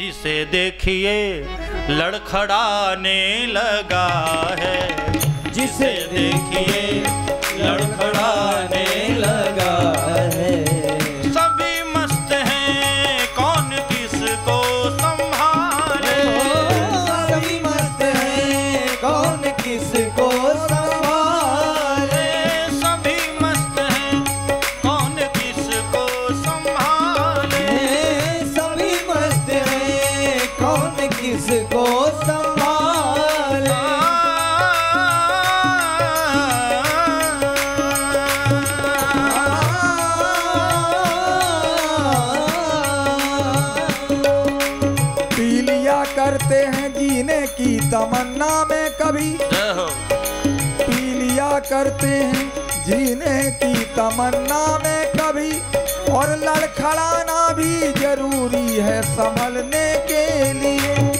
जिसे देखिए लड़खड़ाने लगा है। जिसे देखिए लड़खड़ाने लगा है। किसको संभाले। पी करते हैं जीने की तमन्ना में कभी। जय हो पी लिया करते हैं जीने की तमन्ना में कभी। और लड़खड़ाना भी ज़रूरी है संभलने के लिए।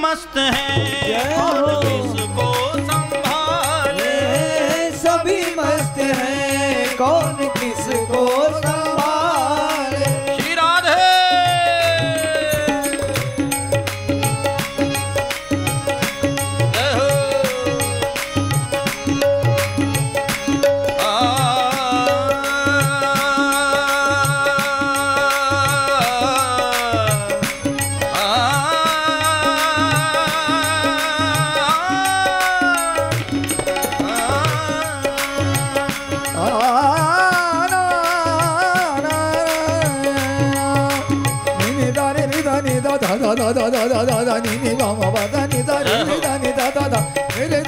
मस्त हैं?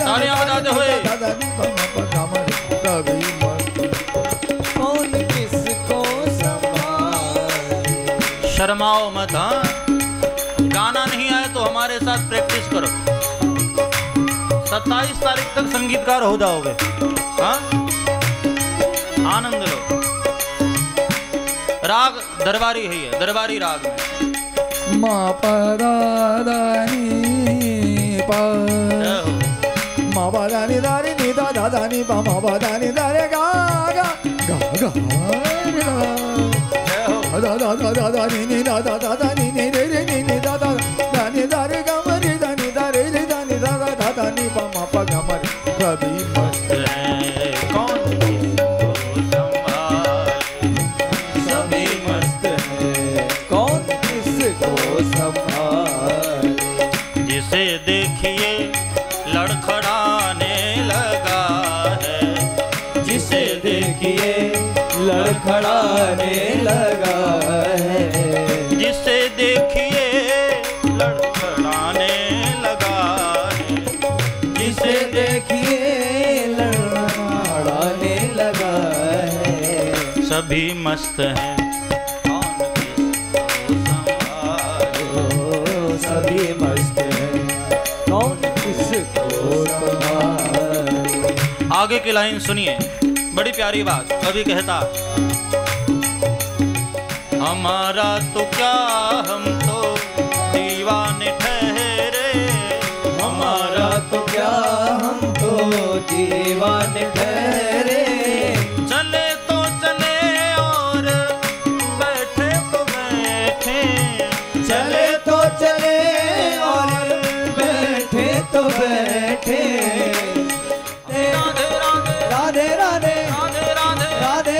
तालियाँ बजाते हुए। कौन किसको संभाले शर्माओ मत हाँ। गाना नहीं आए तो हमारे साथ प्रैक्टिस करो। सत्ताईस तारीख तक संगीतकार हो जाओगे। हाँ? आनंद लो। राग, दरबारी है दरबारी राग में। ma pa da da ni pa ma pa da ni da ni da da da ni pa ma pa da ni da re ga ga ga ga da da da da da ni ni da da da da लड़खड़ाने लगा है। जिसे देखिए लड़खड़ाने लगा है। जिसे देखिए लड़खड़ाने लगा है। सभी मस्त हैं। कौन किसको संभाले? सभी मस्त हैं। कौन किसको आगे की लाइन सुनिए। बड़ी प्यारी बात कभी कहता हमारा तो क्या हम तो दीवाने ठहरे हमारा तो क्या हम तो दीवाने ठहरे चले तो चले और बैठे तो बैठे चले तो चले और बैठे तो बैठे राधे राधे राधे राधे राधे राधे